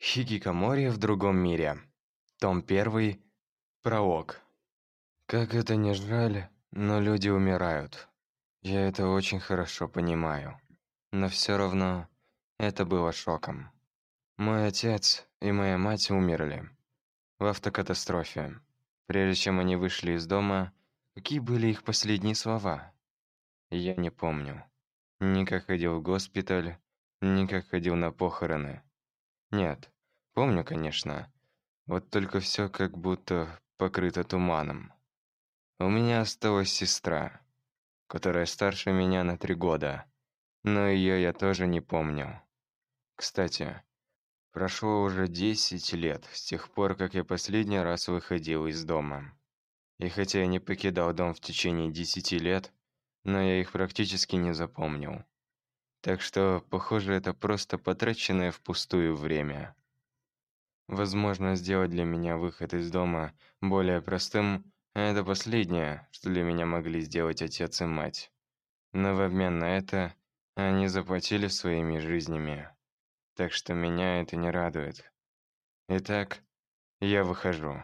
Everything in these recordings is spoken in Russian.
Хикикамори в другом мире. Том 1. Пролог. Как это ни жаль, но люди умирают. Я это очень хорошо понимаю. Но все равно это было шоком. Мой отец и моя мать умерли в автокатастрофе. Прежде чем они вышли из дома, какие были их последние слова? Я не помню. Ни как ходил в госпиталь, ни как ходил на похороны. Нет, помню, конечно. Вот только все как будто покрыто туманом. У меня осталась сестра, которая старше меня на три года, но ее я тоже не помню. Кстати, прошло уже десять лет с тех пор, как я последний раз выходил из дома. И хотя я не покидал дом в течение десяти лет, но я их практически не запомнил. Так что, похоже, это просто потраченное впустую время. Возможно, сделать для меня выход из дома более простым – это последнее, что для меня могли сделать отец и мать. Но в обмен на это они заплатили своими жизнями. Так что меня это не радует. Итак, я выхожу.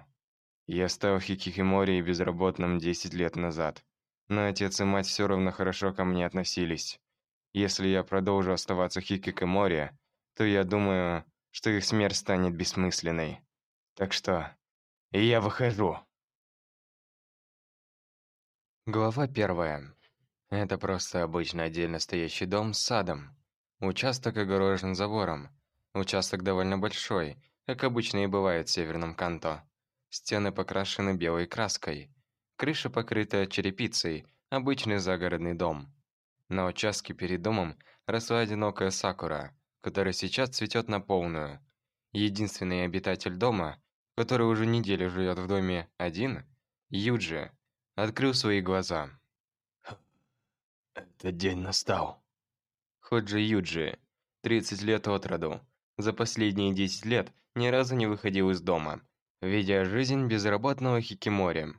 Я стал хикикимори и безработным 10 лет назад. Но отец и мать все равно хорошо ко мне относились. Если я продолжу оставаться Хикикомори, то я думаю, что их смерть станет бессмысленной. Так что я выхожу. Глава первая. Это просто обычный отдельно стоящий дом с садом. Участок огорожен забором. Участок довольно большой, как обычно и бывает в Северном Канто. Стены покрашены белой краской. Крыша покрыта черепицей, обычный загородный дом. На участке перед домом росла одинокая сакура, которая сейчас цветет на полную. Единственный обитатель дома, который уже неделю живет в доме один, Юджи, открыл свои глаза. Этот день настал. Ходжи Юджи, 30 лет от роду, за последние 10 лет ни разу не выходил из дома, ведя жизнь безработного хикимори.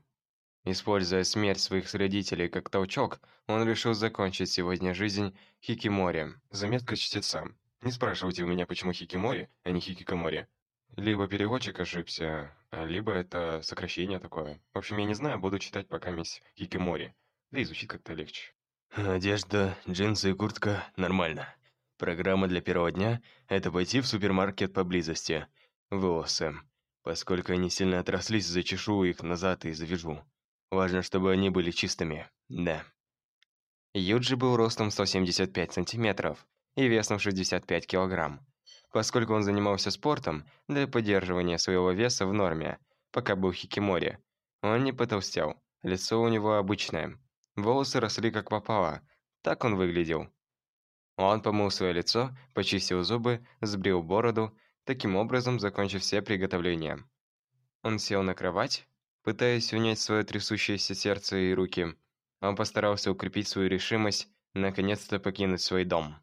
Используя смерть своих родителей как толчок, он решил закончить сегодня жизнь Хикимори. Заметка чтеца. Не спрашивайте у меня, почему Хикимори, а не Хикикомори. Либо переводчик ошибся, а либо это сокращение такое. В общем, я не знаю, буду читать пока мисс Хикимори. Да и звучит как-то легче. Одежда, джинсы и куртка – нормально. Программа для первого дня – это пойти в супермаркет поблизости. Волосы. Поскольку они сильно отрослись, зачешу их назад и завяжу. Важно, чтобы они были чистыми. Да. Юджи был ростом 175 сантиметров и весом 65 килограмм. Поскольку он занимался спортом для поддерживания своего веса в норме, пока был хикимори, он не потолстел. Лицо у него обычное. Волосы росли как попало. Так он выглядел. Он помыл свое лицо, почистил зубы, сбрил бороду, таким образом закончив все приготовления. Он сел на кровать Пытаясь унять свое трясущееся сердце и руки, он постарался укрепить свою решимость наконец-то покинуть свой дом.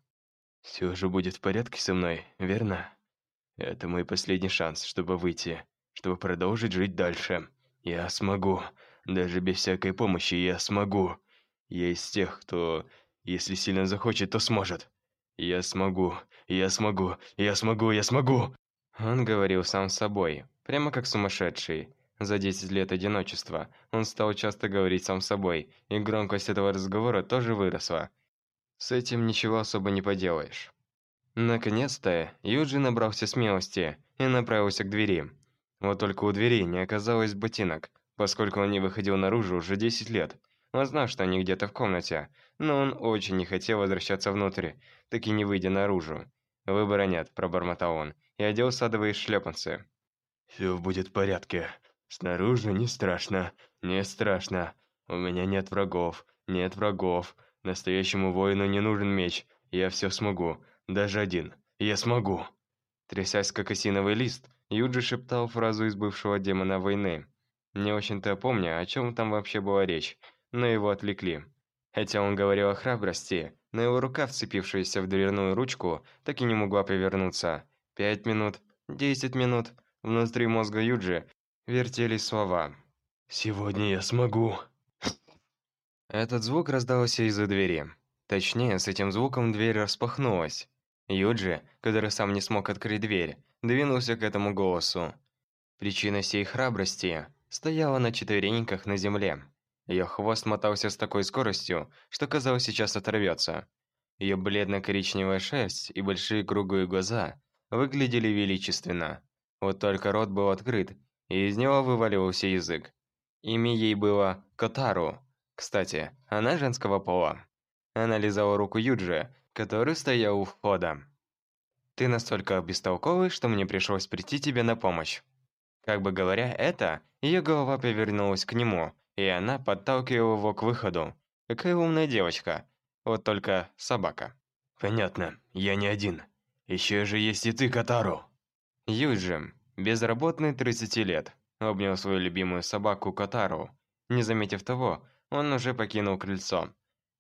«Все же будет в порядке со мной, верно? Это мой последний шанс, чтобы выйти, чтобы продолжить жить дальше. Я смогу, даже без всякой помощи я смогу. Я из тех, кто, если сильно захочет, то сможет. Я смогу, я смогу, я смогу, я смогу!» Он говорил сам с собой, прямо как сумасшедший. За 10 лет одиночества он стал часто говорить сам с собой, и громкость этого разговора тоже выросла. С этим ничего особо не поделаешь. Наконец-то Юджи набрался смелости и направился к двери. Вот только у двери не оказалось ботинок, поскольку он не выходил наружу уже 10 лет. Он знал, что они где-то в комнате, но он очень не хотел возвращаться внутрь, так и не выйдя наружу. «Выбора нет», – пробормотал он, и одел садовые шлепанцы. «Все будет в порядке», Снаружи не страшно, не страшно. У меня нет врагов, нет врагов. Настоящему воину не нужен меч. Я все смогу, даже один. Я смогу. Трясясь как осиновый лист, Юджи шептал фразу из бывшего демона войны. Не очень-то помню, о чем там вообще была речь, но его отвлекли. Хотя он говорил о храбрости, но его рука, вцепившаяся в дверную ручку, так и не могла повернуться. Пять минут, десять минут. Внутри мозга Юджи вертелись слова. «Сегодня я смогу!» Этот звук раздался из-за двери. Точнее, с этим звуком дверь распахнулась. Юджи, который сам не смог открыть дверь, двинулся к этому голосу. Причина сей храбрости стояла на четвереньках на земле. Ее хвост мотался с такой скоростью, что казалось сейчас оторвется. Ее бледно-коричневая шерсть и большие круглые глаза выглядели величественно. Вот только рот был открыт, и из него вываливался язык. Имя ей было Котару. Кстати, она женского пола. Она лизала руку Юджи, который стоял у входа. «Ты настолько бестолковый, что мне пришлось прийти тебе на помощь». Как бы говоря это, ее голова повернулась к нему, и она подталкивала его к выходу. Какая умная девочка. Вот только собака. Понятно, я не один. Еще же есть и ты, Катару. Юджи, безработный 30 лет, обнял свою любимую собаку Катару. Не заметив того, он уже покинул крыльцо.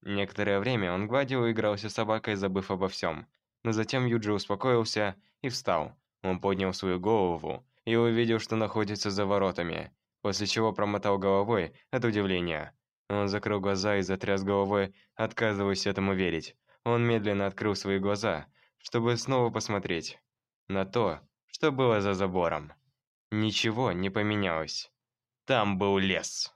Некоторое время он гладил и игрался с собакой, забыв обо всем. Но затем Юджи успокоился и встал. Он поднял свою голову и увидел, что находится за воротами, после чего промотал головой от удивления. Он закрыл глаза и затряс головой, отказываясь этому верить. Он медленно открыл свои глаза, чтобы снова посмотреть на то, что было за забором. Ничего не поменялось. Там был лес.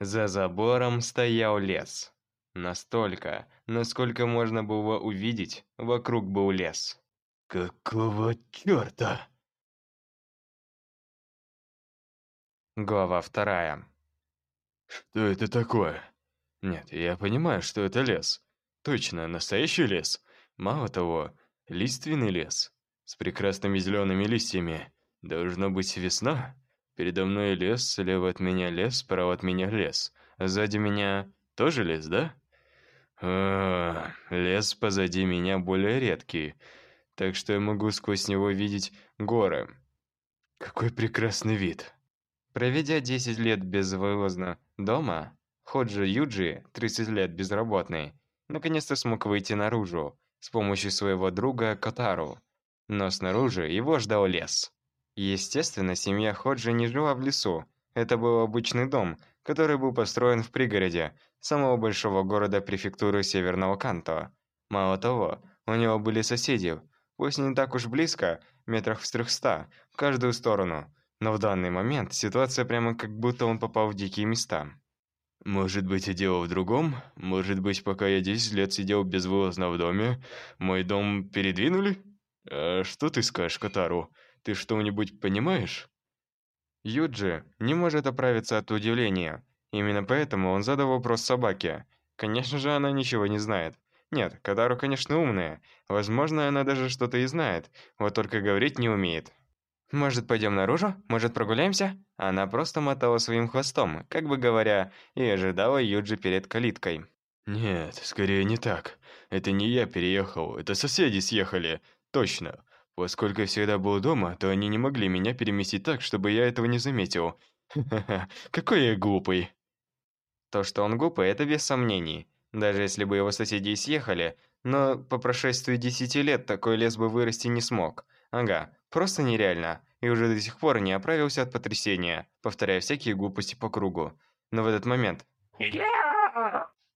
За забором стоял лес. Настолько, насколько можно было увидеть, вокруг был лес. Какого чёрта? Глава вторая. Что это такое? Нет, я понимаю, что это лес. Точно, настоящий лес. Мало того, лиственный лес. С прекрасными зелеными листьями. Должно быть весна. Передо мной лес, слева от меня лес, справа от меня лес. Сзади меня тоже лес, да? А, лес позади меня более редкий, так что я могу сквозь него видеть горы. Какой прекрасный вид. Проведя 10 лет безвылазно дома, Ходжи Юджи, 30 лет безработный, наконец-то смог выйти наружу с помощью своего друга Катару. Но снаружи его ждал лес. Естественно, семья Ходжи не жила в лесу. Это был обычный дом, который был построен в пригороде, самого большого города префектуры Северного Канто. Мало того, у него были соседи, пусть не так уж близко, метрах в трехста, в каждую сторону. Но в данный момент ситуация прямо как будто он попал в дикие места. Может быть, и дело в другом? Может быть, пока я 10 лет сидел безвылазно в доме, мой дом передвинули? А что ты скажешь, Катару? Ты что-нибудь понимаешь? Юджи не может оправиться от удивления. Именно поэтому он задал вопрос собаке. Конечно же, она ничего не знает. Нет, Катару, конечно, умная. Возможно, она даже что-то и знает, вот только говорить не умеет. «Может, пойдем наружу? Может, прогуляемся?» Она просто мотала своим хвостом, как бы говоря, и ожидала Юджи перед калиткой. «Нет, скорее не так. Это не я переехал, это соседи съехали. Точно. Поскольку я всегда был дома, то они не могли меня переместить так, чтобы я этого не заметил. Ха-ха-ха, какой я глупый!» То, что он глупый, это без сомнений. Даже если бы его соседи съехали, но по прошествии десяти лет такой лес бы вырасти не смог. Ага, просто нереально. И уже до сих пор не оправился от потрясения, повторяя всякие глупости по кругу. Но в этот момент...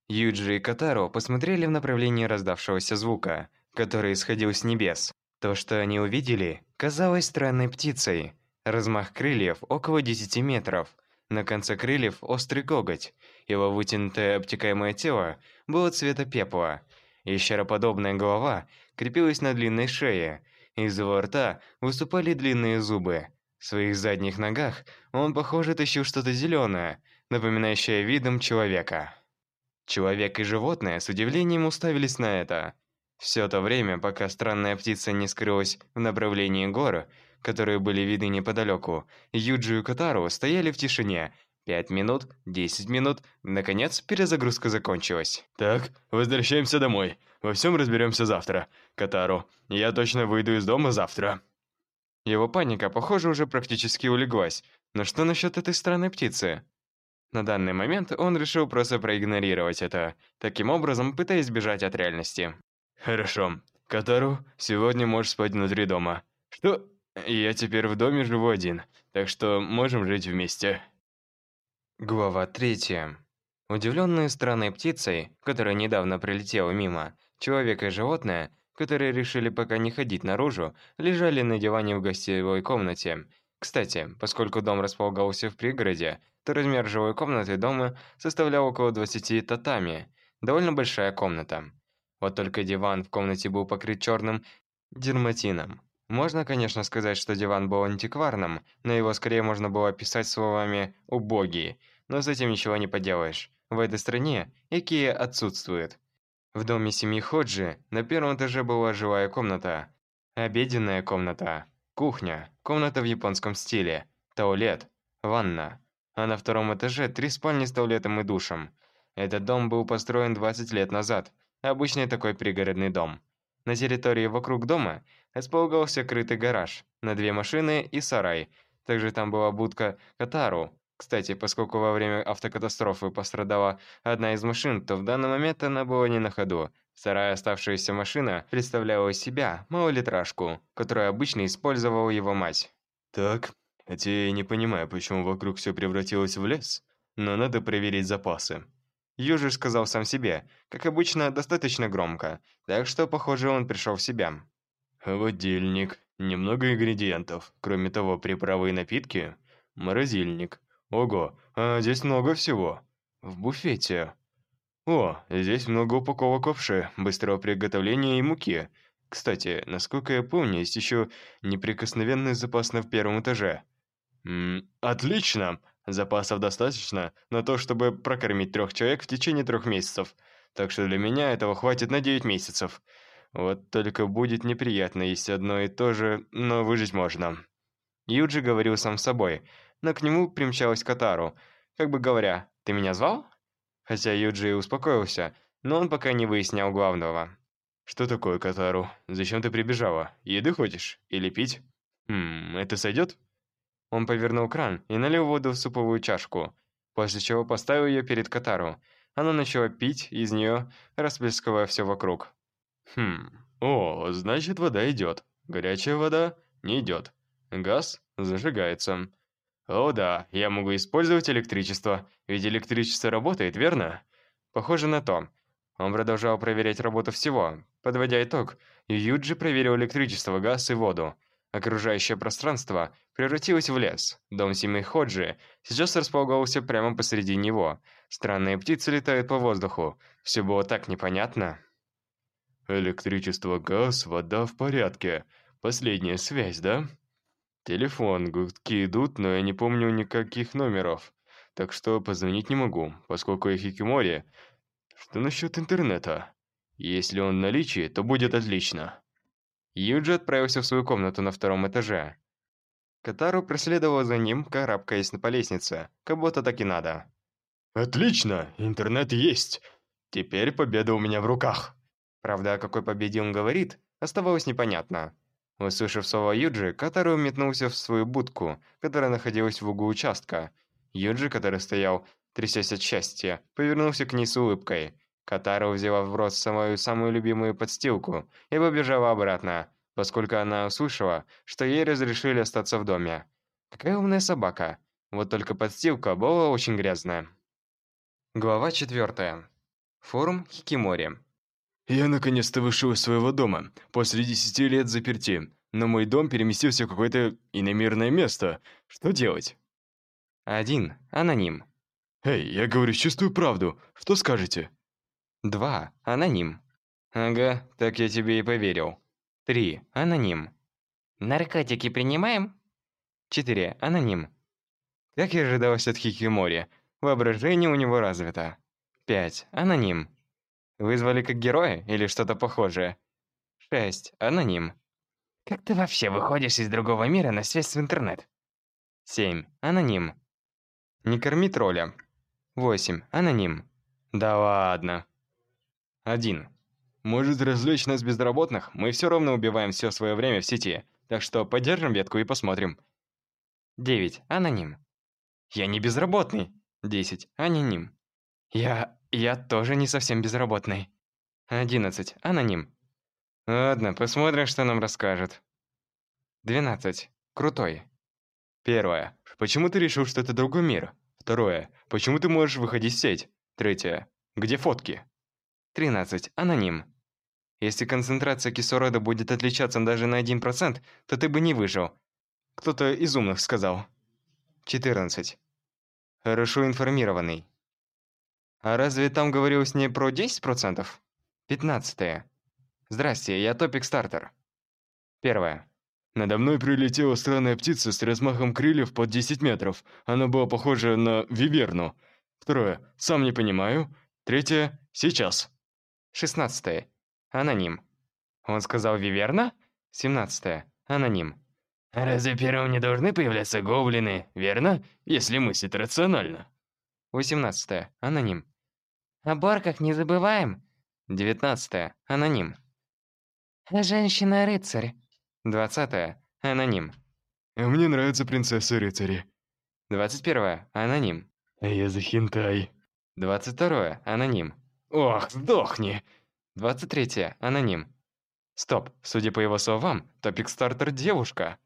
Юджи и Катаро посмотрели в направлении раздавшегося звука, который исходил с небес. То, что они увидели, казалось странной птицей. Размах крыльев около 10 метров, на конце крыльев острый коготь. Его вытянутое обтекаемое тело было цвета пепла. Ящероподобная голова крепилась на длинной шее. Из его рта выступали длинные зубы. В своих задних ногах он, похоже, тащил что-то зеленое, напоминающее видом человека. Человек и животное с удивлением уставились на это. Все то время, пока странная птица не скрылась в направлении гор, которые были видны неподалеку, Юджи и Катару стояли в тишине. Пять минут, десять минут, наконец перезагрузка закончилась. «Так, возвращаемся домой. Во всем разберемся завтра. Катару, я точно выйду из дома завтра». Его паника, похоже, уже практически улеглась. Но что насчет этой странной птицы? На данный момент он решил просто проигнорировать это, таким образом пытаясь бежать от реальности. «Хорошо. Катару, сегодня можешь спать внутри дома. Что? Я теперь в доме живу один, так что можем жить вместе. Глава третья. Удивленные странной птицей, которая недавно прилетела мимо, человек и животное которые решили пока не ходить наружу, лежали на диване в гостевой комнате. Кстати, поскольку дом располагался в пригороде, то размер жилой комнаты дома составлял около 20 татами. Довольно большая комната. Вот только диван в комнате был покрыт черным дерматином. Можно, конечно, сказать, что диван был антикварным, но его скорее можно было описать словами «убогий», но с этим ничего не поделаешь. В этой стране Икея отсутствует. В доме семьи Ходжи на первом этаже была жилая комната, обеденная комната, кухня, комната в японском стиле, туалет, ванна. А на втором этаже три спальни с туалетом и душем. Этот дом был построен 20 лет назад. Обычный такой пригородный дом. На территории вокруг дома располагался крытый гараж на две машины и сарай. Также там была будка Катару. Кстати, поскольку во время автокатастрофы пострадала одна из машин, то в данный момент она была не на ходу. Вторая оставшаяся машина представляла из себя малолитражку, которую обычно использовала его мать. Так, хотя я не понимаю, почему вокруг все превратилось в лес, но надо проверить запасы. Южи сказал сам себе, как обычно, достаточно громко, так что, похоже, он пришел в себя. Холодильник, немного ингредиентов, кроме того, приправы и напитки, морозильник. Ого, а здесь много всего. В буфете. О, здесь много упаковок овши, быстрого приготовления и муки. Кстати, насколько я помню, есть еще неприкосновенный запас на первом этаже. Ммм, отлично! Запасов достаточно на то, чтобы прокормить трех человек в течение трех месяцев. Так что для меня этого хватит на 9 месяцев. Вот только будет неприятно есть одно и то же, но выжить можно. Юджи говорил сам с собой, но к нему примчалась Катару, как бы говоря, «Ты меня звал?» Хотя Юджи и успокоился, но он пока не выяснял главного. «Что такое, Катару? Зачем ты прибежала? Еды хочешь? Или пить? Хм, это сойдет?» Он повернул кран и налил воду в суповую чашку, после чего поставил ее перед Катару. Она начала пить из нее, расплескивая все вокруг. Хм, о, значит вода идет. Горячая вода не идет. Газ зажигается. О да, я могу использовать электричество, ведь электричество работает, верно? Похоже на то. Он продолжал проверять работу всего. Подводя итог, Юджи проверил электричество, газ и воду. Окружающее пространство превратилось в лес. Дом семьи Ходжи сейчас располагался прямо посреди него. Странные птицы летают по воздуху. Все было так непонятно. Электричество, газ, вода в порядке. Последняя связь, да? Телефон, гудки идут, но я не помню никаких номеров. Так что позвонить не могу, поскольку я Хикимори. Что насчет интернета? Если он в наличии, то будет отлично. Юджи отправился в свою комнату на втором этаже. Катару проследовал за ним, карабкаясь по лестнице, как будто так и надо. «Отлично! Интернет есть! Теперь победа у меня в руках!» Правда, о какой победе он говорит, оставалось непонятно. Услышав слова Юджи, Катару метнулся в свою будку, которая находилась в углу участка. Юджи, который стоял, трясясь от счастья, повернулся к ней с улыбкой. Катару взяла в рот самую самую любимую подстилку и побежала обратно, поскольку она услышала, что ей разрешили остаться в доме. Какая умная собака. Вот только подстилка была очень грязная. Глава 4. Форум Хикимори. Я наконец-то вышел из своего дома, после десяти лет заперти, но мой дом переместился в какое-то иномирное место. Что делать? Один. Аноним. Эй, я говорю чистую правду. Что скажете? 2. Аноним. Ага, так я тебе и поверил. 3. Аноним. Наркотики принимаем? 4. Аноним. Как и ожидалось от Хикимори, воображение у него развито. 5. Аноним. Вызвали как героя или что-то похожее? 6. Аноним. Как ты вообще выходишь из другого мира на связь с интернет? 7. Аноним. Не корми тролля. 8. Аноним. Да ладно. 1. Может развлечь нас безработных? Мы все равно убиваем все свое время в сети, так что поддержим ветку и посмотрим. 9. Аноним. Я не безработный. 10. Аноним. Я... я тоже не совсем безработный. 11. Аноним. Ладно, посмотрим, что нам расскажет. 12. Крутой. Первое. Почему ты решил, что это другой мир? Второе. Почему ты можешь выходить в сеть? Третье. Где фотки? 13. Аноним. Если концентрация кислорода будет отличаться даже на 1%, то ты бы не выжил. Кто-то из умных сказал. 14. Хорошо информированный. А разве там говорилось не про 10%? 15. Здрасте, я Топик Стартер. Первое. Надо мной прилетела странная птица с размахом крыльев под 10 метров. Она была похожа на виверну. Второе. Сам не понимаю. Третье. Сейчас. 16. Аноним. Он сказал Виверна? 17. Аноним. Разве первым не должны появляться гоблины, верно? Если мыслить рационально. 18. Аноним. О борках не забываем. 19. Аноним. Женщина-рыцарь. 20. Аноним. Мне нравятся принцессы-рыцари. 21. Аноним. А я за хентай. 22. Аноним. Ох, сдохни. 23. Аноним. Стоп, судя по его словам, Топик Стартер девушка.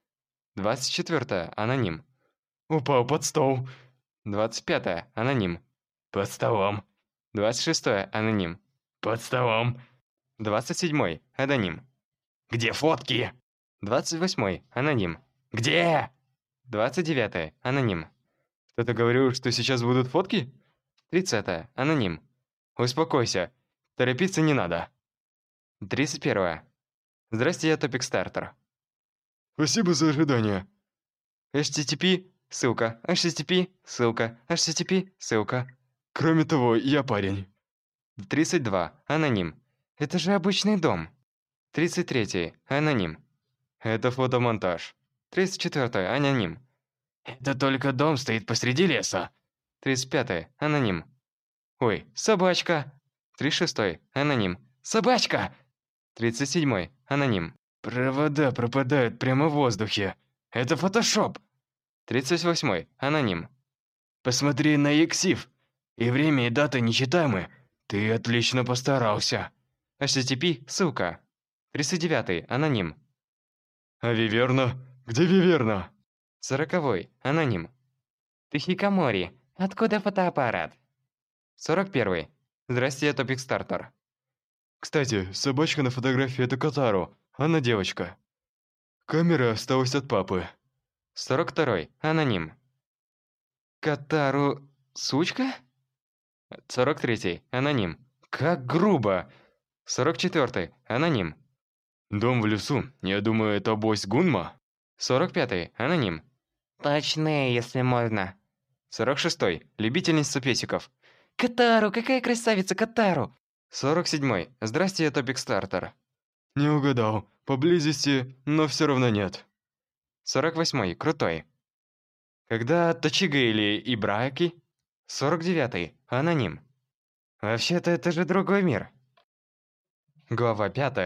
24. Аноним. Упал под стол. 25. Аноним. Под столом. 26. Аноним. Под столом. 27. Аноним. Где фотки? 28. Аноним. Где? 29. Аноним. Кто-то говорил, что сейчас будут фотки? 30. Аноним. Успокойся. Торопиться не надо. 31. Здрасте, я Топик Стартер. Спасибо за ожидание. HTTP, ссылка, HTTP, ссылка, HTTP, ссылка. Кроме того, я парень. 32. Аноним. Это же обычный дом. 33. Аноним. Это фотомонтаж. 34. Аноним. Это только дом стоит посреди леса. 35. Аноним. Ой, собачка. 36. Аноним. Собачка. 37. Аноним. Провода пропадают прямо в воздухе. Это фотошоп. 38. Аноним. Посмотри на Ексив. И время и дата нечитаемы. Ты отлично постарался. HTTP, ссылка. 39. Аноним. А Виверна? Где Виверна? 40. Аноним. Ты хикомори. Откуда фотоаппарат? 41. Здрасте, я Топик Стартер. Кстати, собачка на фотографии это Катару. Она девочка. Камера осталась от папы. 42. Аноним. Катару... сучка? 43. Аноним. Как грубо. 44. Аноним. Дом в лесу. Я думаю, это бось Гунма. 45. Аноним. Точнее, если можно. 46. Любительница песиков. Катару, какая красавица Катару! 47. Здрасте, я Топик Стартер. Не угадал. Поблизости, но все равно нет. 48. Крутой. Когда Точига или Ибраки? 49. Аноним. Вообще-то это же другой мир. Глава 5.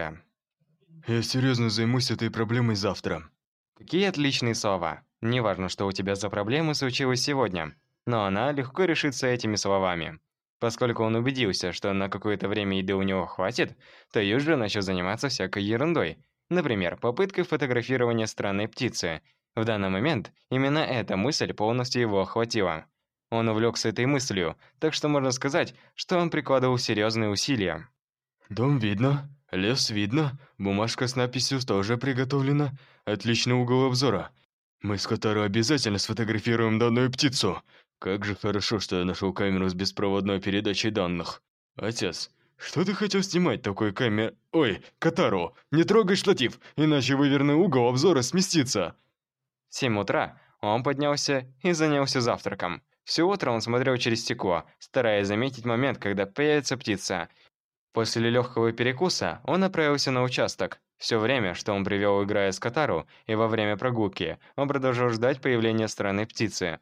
Я серьезно займусь этой проблемой завтра. Какие отличные слова. Неважно, что у тебя за проблема случилась сегодня, но она легко решится этими словами. Поскольку он убедился, что на какое-то время еды у него хватит, то Юджи начал заниматься всякой ерундой. Например, попыткой фотографирования странной птицы. В данный момент именно эта мысль полностью его охватила. Он увлекся этой мыслью, так что можно сказать, что он прикладывал серьезные усилия. Дом видно, лес видно, бумажка с надписью тоже приготовлена. Отличный угол обзора. Мы с Катару обязательно сфотографируем данную птицу. Как же хорошо, что я нашел камеру с беспроводной передачей данных. Отец, что ты хотел снимать такой камер... Ой, Катару, не трогай штатив, иначе выверный угол обзора сместится. В 7 утра он поднялся и занялся завтраком. Все утро он смотрел через стекло, стараясь заметить момент, когда появится птица. После легкого перекуса он направился на участок. Все время, что он привел, играя с Катару, и во время прогулки, он продолжал ждать появления странной птицы.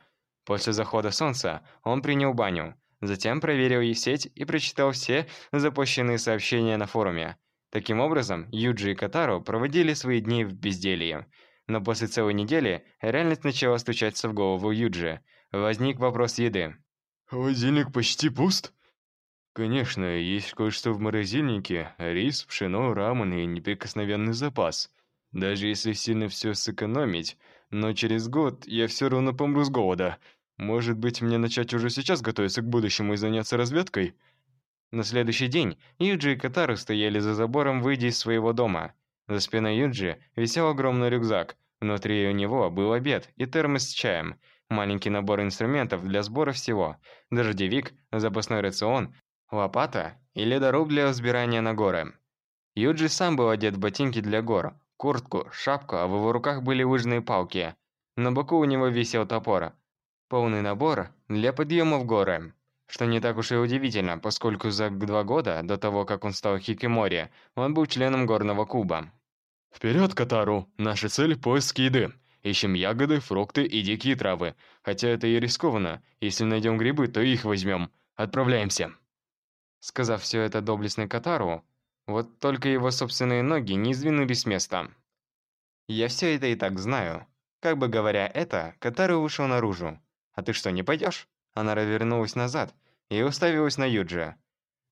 После захода солнца он принял баню. Затем проверил и сеть и прочитал все запущенные сообщения на форуме. Таким образом, Юджи и Катару проводили свои дни в безделье. Но после целой недели реальность начала стучаться в голову Юджи. Возник вопрос еды. Холодильник почти пуст? Конечно, есть кое-что в морозильнике. Рис, пшено, рамен и неприкосновенный запас. Даже если сильно все сэкономить, но через год я все равно помру с голода. Может быть, мне начать уже сейчас готовиться к будущему и заняться разведкой? На следующий день Юджи и Катару стояли за забором, выйдя из своего дома. За спиной Юджи висел огромный рюкзак. Внутри у него был обед и термос с чаем, маленький набор инструментов для сбора всего, дождевик, запасной рацион, лопата и ледоруб для взбирания на горы. Юджи сам был одет в ботинки для гор, куртку, шапку, а в его руках были лыжные палки. На боку у него висел топор. Полный набор для подъема в горы. Что не так уж и удивительно, поскольку за два года до того, как он стал хикимори, он был членом горного клуба. Вперед, Катару! Наша цель – поиск еды. Ищем ягоды, фрукты и дикие травы. Хотя это и рискованно. Если найдем грибы, то их возьмем. Отправляемся. Сказав все это доблестный Катару, вот только его собственные ноги не сдвинулись с места. Я все это и так знаю. Как бы говоря это, Катару вышел наружу. «А ты что, не пойдешь?» Она развернулась назад и уставилась на Юджи.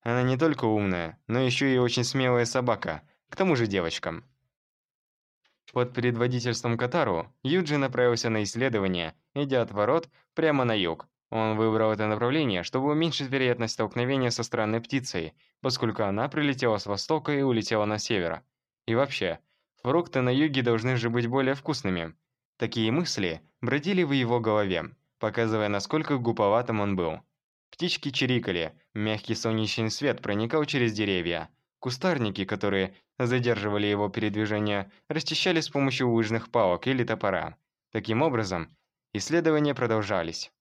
Она не только умная, но еще и очень смелая собака, к тому же девочка. Под предводительством Катару Юджи направился на исследование, идя от ворот прямо на юг. Он выбрал это направление, чтобы уменьшить вероятность столкновения со странной птицей, поскольку она прилетела с востока и улетела на север. И вообще, фрукты на юге должны же быть более вкусными. Такие мысли бродили в его голове, показывая, насколько глуповатым он был. Птички чирикали, мягкий солнечный свет проникал через деревья. Кустарники, которые задерживали его передвижение, расчищали с помощью лыжных палок или топора. Таким образом, исследования продолжались.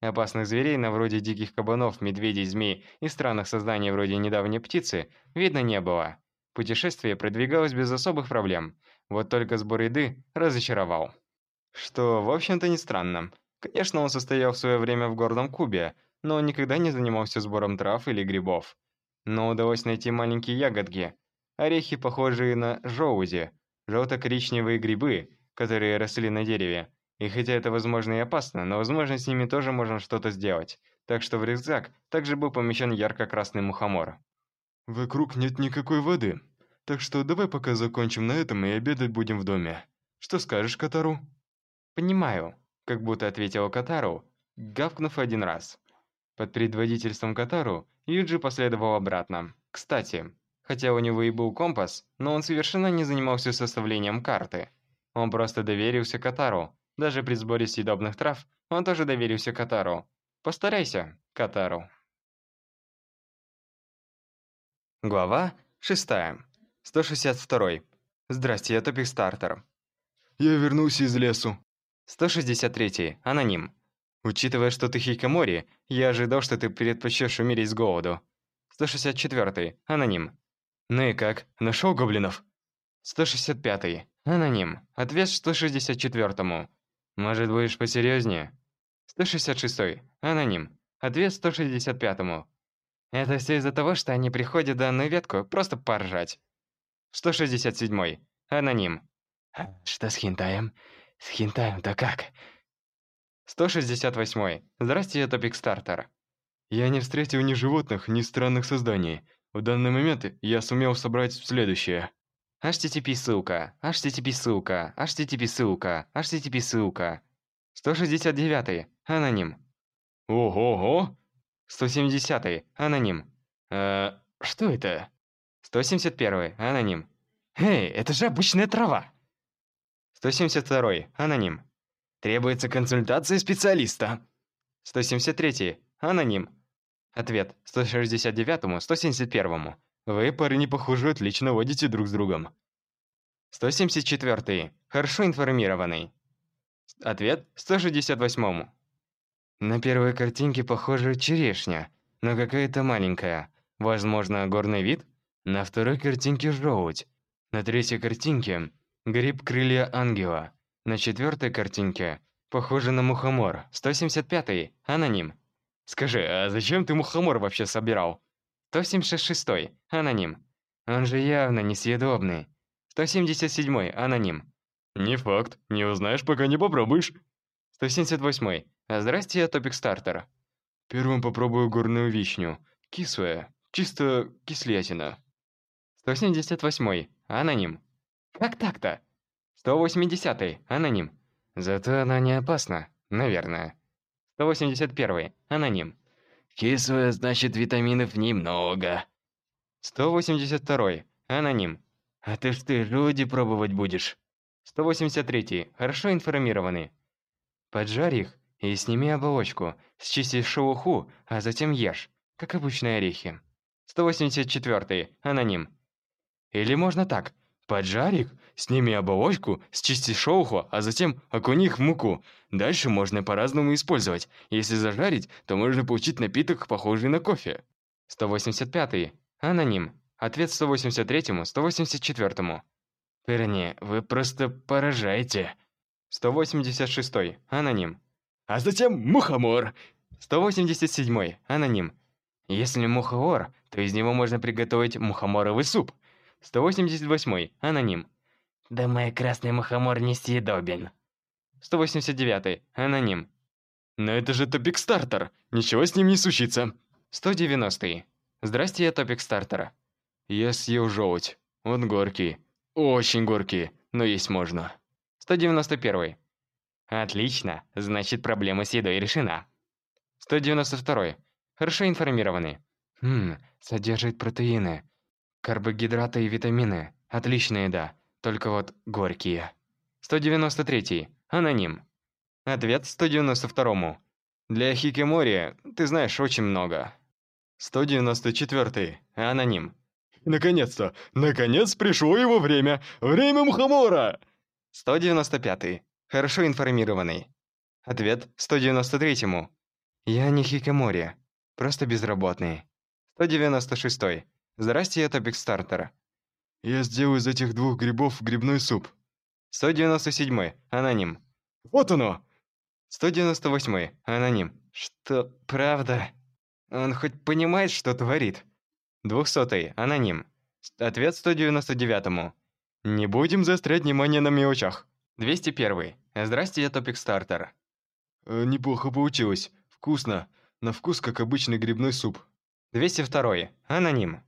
Опасных зверей, на вроде диких кабанов, медведей, змей и странных созданий вроде недавней птицы, видно не было. Путешествие продвигалось без особых проблем. Вот только сбор еды разочаровал. Что, в общем-то, не странно. Конечно, он состоял в свое время в горном кубе, но он никогда не занимался сбором трав или грибов. Но удалось найти маленькие ягодки, орехи, похожие на жоузи, желто-коричневые грибы, которые росли на дереве, и хотя это возможно и опасно, но возможно с ними тоже можно что-то сделать. Так что в рюкзак также был помещен ярко-красный мухомор. Вокруг нет никакой воды, так что давай пока закончим на этом и обедать будем в доме. Что скажешь, Катару? Понимаю, как будто ответила Катару, гавкнув один раз. Под предводительством Катару Юджи последовал обратно. Кстати, хотя у него и был компас, но он совершенно не занимался составлением карты. Он просто доверился Катару, даже при сборе съедобных трав он тоже доверился Катару. Постарайся, Катару. Глава 6. 162. Здрасте, я Топик Стартер. Я вернулся из лесу. 163. Аноним. Учитывая, что ты хикомори, я ожидал, что ты предпочтешь умереть с голоду. 164. Аноним. Ну и как, нашел гоблинов? 165. Аноним. Ответ 164. Может, будешь посерьезнее? 166. Аноним. Ответ 165-му. Это все из-за того, что они приходят данную ветку просто поржать. 167. Аноним. Что с хинтаем? С хинтаем-то как? 168. Здрасте, я Топик Стартер. Я не встретил ни животных, ни странных созданий. В данный момент я сумел собрать следующее. HTTP ссылка, HTTP ссылка, HTTP ссылка, HTTP ссылка. 169. Аноним. Ого-го! 170. Аноним. Э, что это? 171. Аноним. Эй, это же обычная трава. 172. Аноним. Требуется консультация специалиста. 173. Аноним. Ответ 169-му, 171-му. Вы, парни, похоже, отлично водите друг с другом. 174. Хорошо информированный. Ответ 168. На первой картинке похоже черешня, но какая-то маленькая. Возможно, горный вид? На второй картинке желудь. На третьей картинке гриб крылья ангела. На четвертой картинке похоже на мухомор. 175. Аноним. Скажи, а зачем ты мухомор вообще собирал? 176. Аноним. Он же явно несъедобный. 177. Аноним. Не факт. Не узнаешь, пока не попробуешь. 178. Здрасте, я Топик Стартер. Первым попробую горную вишню. Кислая. Чисто кислятина. 178. Аноним. Как так-то? 180. Аноним. Зато она не опасна, наверное. 181. Аноним. Кислая, значит, витаминов немного. 182. Аноним. А ты что, люди пробовать будешь? 183. Хорошо информированы. Поджарь их и сними оболочку, счисти шелуху, а затем ешь, как обычные орехи. 184. Аноним. Или можно так. Поджарь их, сними оболочку, счисти шелуху, а затем окуни их в муку. Дальше можно по-разному использовать. Если зажарить, то можно получить напиток, похожий на кофе. 185. Аноним. Ответ 183-му, 184-му. Вернее, вы просто поражаете. 186. Аноним. А затем мухомор. 187. Аноним. Если мухомор, то из него можно приготовить мухоморовый суп. 188. Аноним. Да мой красный мухомор несъедобен. 189. Аноним. Но это же топик стартер. Ничего с ним не случится. 190. Здрасте, я топик стартера. Я съел желудь. Он горький. Очень горький, но есть можно. 191. Отлично, значит проблема с едой решена. 192. Хорошо информированы. Хм, содержит протеины, карбогидраты и витамины. Отличная еда, только вот горькие. 193. Аноним. Ответ 192. Для хикимори ты знаешь очень много. 194. Аноним. Наконец-то! Наконец пришло его время! Время мухомора! 195. Хорошо информированный. Ответ 193. Я не хикимори, просто безработный. 196. Здрасте, я топик стартера. Я сделаю из этих двух грибов грибной суп. 197. Аноним. Вот оно! 198. Аноним. Что, правда? Он хоть понимает, что творит? 200. Аноним. Ответ 199. Не будем заострять внимание на мелочах. 201. Здрасте, я топик стартер. Э, неплохо получилось. Вкусно. На вкус, как обычный грибной суп. 202. Аноним.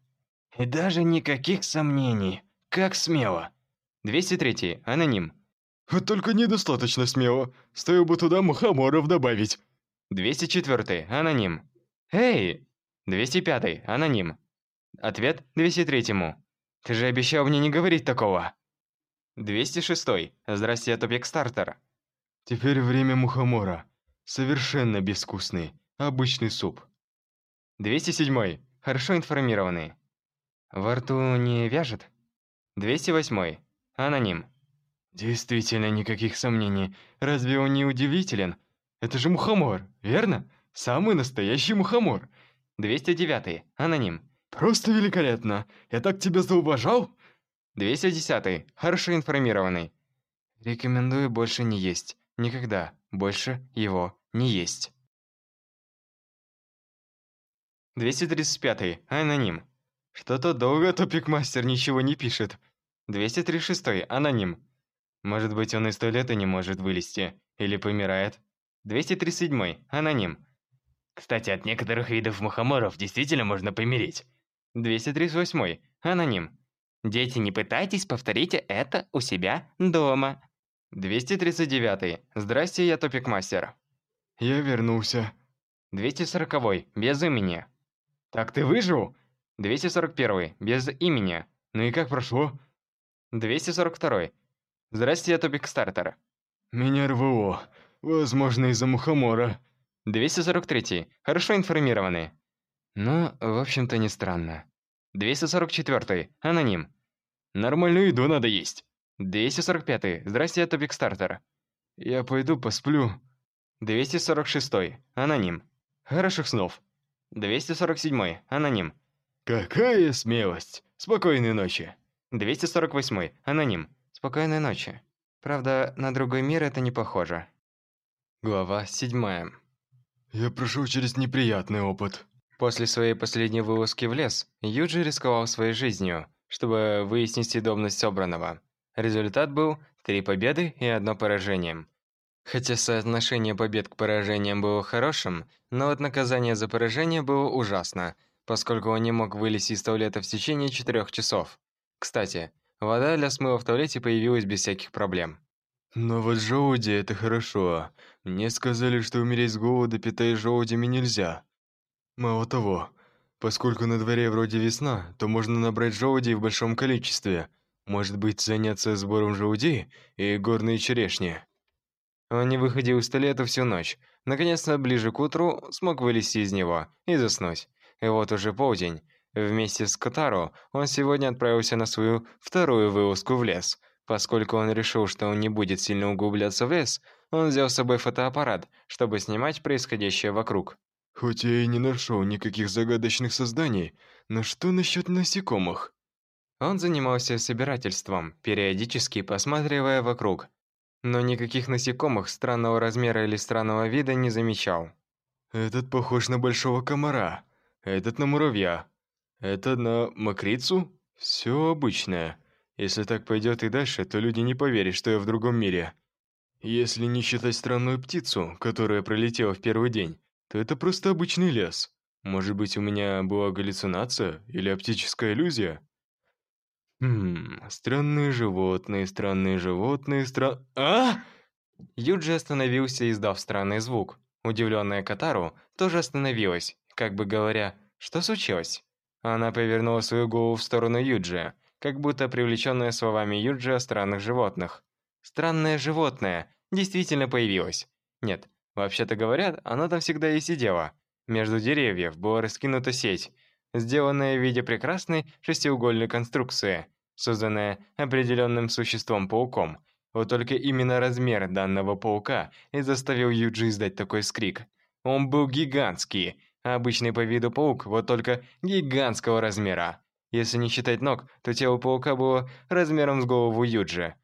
И даже никаких сомнений. Как смело. 203. Аноним. Вот только недостаточно смело. Стоило бы туда мухоморов добавить. 204. Аноним. Эй! 205. Аноним. Ответ 203. Ты же обещал мне не говорить такого. 206. Здрасте, топик стартер. Теперь время мухомора. Совершенно безвкусный. Обычный суп. 207. Хорошо информированный. Во рту не вяжет? 208. Аноним. Действительно, никаких сомнений. Разве он не удивителен? Это же мухомор, верно? Самый настоящий мухомор. 209. Аноним. Просто великолепно. Я так тебя зауважал. 210. Хорошо информированный. Рекомендую больше не есть. Никогда больше его не есть. 235. Аноним. Что-то долго топик-мастер ничего не пишет. 236. Аноним. Может быть, он из туалета не может вылезти. Или помирает. 237. Аноним. Кстати, от некоторых видов мухоморов действительно можно помереть. 238. Аноним. Дети, не пытайтесь, повторите это у себя дома. 239. Здрасте, я топик-мастер. Я вернулся. 240. Без имени. Так ты выжил? 241. Без имени. Ну и как прошло? 242. Здрасте, я топик стартер. Меня рвало. Возможно, из-за мухомора. 243. Хорошо информированы. Ну, в общем-то, не странно. 244. Аноним. Нормальную еду надо есть. 245. Здрасте, я топик стартер. Я пойду посплю. 246. Аноним. Хороших снов. 247. Аноним. Какая смелость. Спокойной ночи. 248. Аноним. Спокойной ночи. Правда, на другой мир это не похоже. Глава 7. Я прошел через неприятный опыт. После своей последней вылазки в лес, Юджи рисковал своей жизнью, чтобы выяснить съедобность собранного. Результат был три победы и одно поражение. Хотя соотношение побед к поражениям было хорошим, но вот наказание за поражение было ужасно, поскольку он не мог вылезти из туалета в течение четырех часов. Кстати, вода для смыва в туалете появилась без всяких проблем. Но вот желуди – это хорошо. Мне сказали, что умереть с голода, питаясь желудями, нельзя. Мало того, поскольку на дворе вроде весна, то можно набрать желудей в большом количестве. Может быть, заняться сбором желудей и горные черешни. Он не выходил из туалета всю ночь. Наконец-то, ближе к утру, смог вылезти из него и заснуть. И вот уже полдень. Вместе с Котаро он сегодня отправился на свою вторую вылазку в лес. Поскольку он решил, что он не будет сильно углубляться в лес, он взял с собой фотоаппарат, чтобы снимать происходящее вокруг. Хоть я и не нашел никаких загадочных созданий, но что насчет насекомых? Он занимался собирательством, периодически посматривая вокруг, но никаких насекомых странного размера или странного вида не замечал. Этот похож на большого комара, этот на муравья, этот на мокрицу. Все обычное. Если так пойдет и дальше, то люди не поверят, что я в другом мире. Если не считать странную птицу, которая пролетела в первый день, то это просто обычный лес. Может быть, у меня была галлюцинация или оптическая иллюзия? Хм, странные животные, странные животные, стра... А! Юджи остановился, издав странный звук. Удивленная Катару тоже остановилась, как бы говоря, что случилось? Она повернула свою голову в сторону Юджи, как будто привлеченная словами Юджи о странных животных. Странное животное действительно появилось. Нет, вообще-то говорят, оно там всегда и сидело. Между деревьев была раскинута сеть, сделанная в виде прекрасной шестиугольной конструкции, созданная определенным существом-пауком. Вот только именно размер данного паука и заставил Юджи издать такой скрик. Он был гигантский, обычный по виду паук, вот только гигантского размера. Если не считать ног, то тело паука было размером с голову Юджи.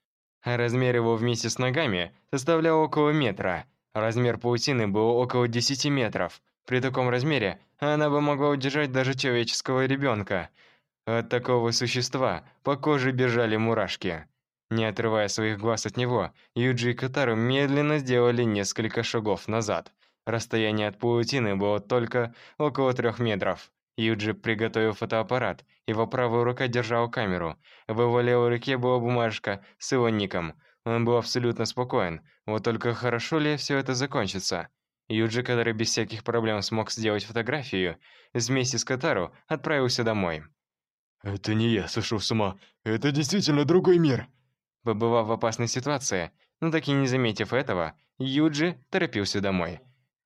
А размер его вместе с ногами составлял около метра. Размер паутины был около 10 метров. При таком размере она бы могла удержать даже человеческого ребенка. От такого существа по коже бежали мурашки. Не отрывая своих глаз от него, Юджи и Катару медленно сделали несколько шагов назад. Расстояние от паутины было только около трех метров. Юджи приготовил фотоаппарат, его правая рука держала камеру. В его левой руке была бумажка с его ником. Он был абсолютно спокоен, вот только хорошо ли все это закончится? Юджи, который без всяких проблем смог сделать фотографию, вместе с Катару отправился домой. «Это не я сошел с ума, это действительно другой мир!» Побывав в опасной ситуации, но так и не заметив этого, Юджи торопился домой.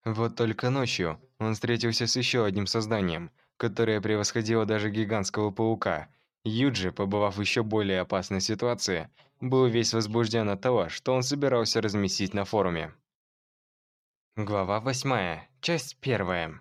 Вот только ночью он встретился с еще одним созданием, которое превосходило даже гигантского паука. Юджи, побывав в еще более опасной ситуации, был весь возбужден от того, что он собирался разместить на форуме. Глава 8. Часть 1.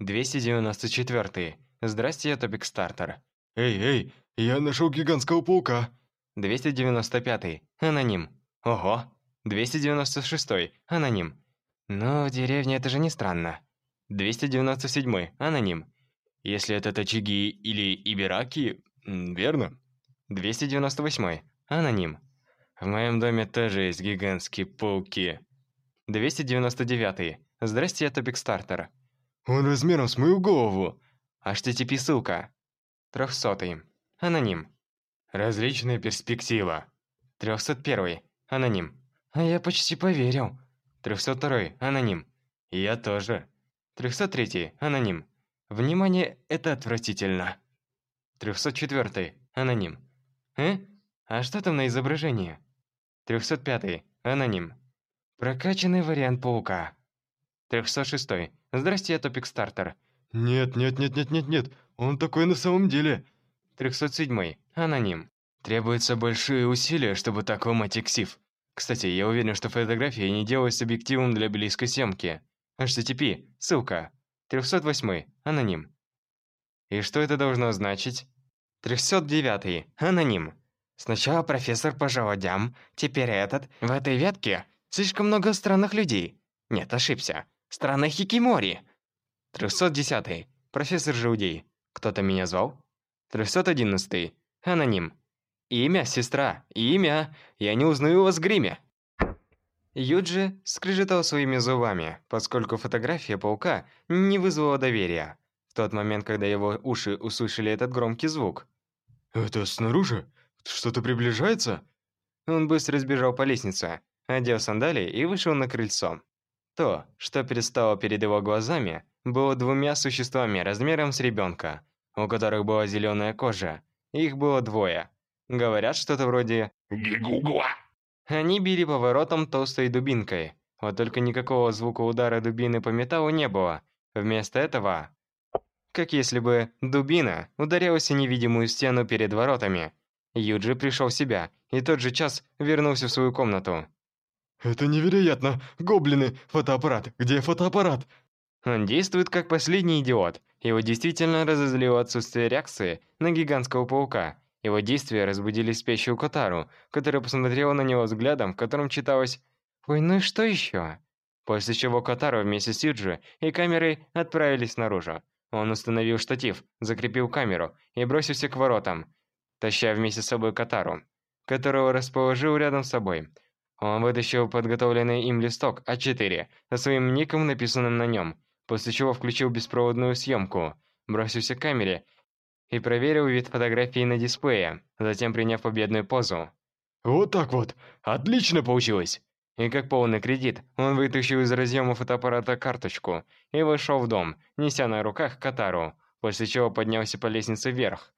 294. Здрасте, я Топик Стартер. «Эй, эй, я нашел гигантского паука!» 295. Аноним. Ого. 296. Аноним. В деревне это же не странно. 297. Аноним. Если это Тачиги или Ибираки, верно? 298. Аноним. В моем доме тоже есть гигантские пауки. 299. Здрасте, я Топик Стартер. Он размером с мою голову. HTTP ссылка. Трехсотый. Аноним. Различная перспектива. Трехсот первый. Аноним. А я почти поверил. Трехсот второй. Аноним. Я тоже. Трехсот третий. Аноним. Внимание, это отвратительно. Трехсот четвертый. Аноним. Э? А что там на изображении? Трехсот пятый. Аноним. Прокачанный вариант паука. Трехсот шестой. Здрасте, я Топик Стартер. Нет, нет, нет, нет, нет, нет. Он такой на самом деле. 307. Аноним. Требуются большие усилия, чтобы так ломать эксив. Кстати, я уверен, что фотографии не делают с объективом для близкой съемки. HTTP. Ссылка. 308. Аноним. И что это должно значить? 309. Аноним. Сначала профессор по желудям, теперь этот. В этой ветке слишком много странных людей. Нет, ошибся. Странных хикимори. 310. Профессор желудей. Кто-то меня звал? 311. Аноним. Имя, сестра, имя. Я не узнаю вас в гриме. Юджи скрежетал своими зубами, поскольку фотография паука не вызвала доверия. В тот момент, когда его уши услышали этот громкий звук. «Это снаружи? Что-то приближается?» Он быстро сбежал по лестнице, одел сандалии и вышел на крыльцо. То, что предстало перед его глазами, было двумя существами размером с ребенка, у которых была зеленая кожа. Их было двое. Говорят что-то вроде Гигугуа. Они били по воротам толстой дубинкой. Вот только никакого звука удара дубины по металлу не было. Вместо этого, как если бы дубина ударялась о невидимую стену перед воротами. Юджи пришел в себя и тот же час вернулся в свою комнату. Это невероятно! Гоблины! Фотоаппарат! Где фотоаппарат? Он действует как последний идиот. Его действительно разозлило отсутствие реакции на гигантского паука. Его действия разбудили спящую Котару, которая посмотрела на него взглядом, в котором читалось «Ой, ну и что еще?» После чего Котару вместе с Юджи и камерой отправились наружу. Он установил штатив, закрепил камеру и бросился к воротам, таща вместе с собой Котару, которого расположил рядом с собой. Он вытащил подготовленный им листок А4 со своим ником, написанным на нем, после чего включил беспроводную съемку, бросился к камере и проверил вид фотографии на дисплее, затем приняв победную позу. Вот так вот! Отлично получилось! И как полный кредит, он вытащил из разъема фотоаппарата карточку и вышел в дом, неся на руках Катару, после чего поднялся по лестнице вверх,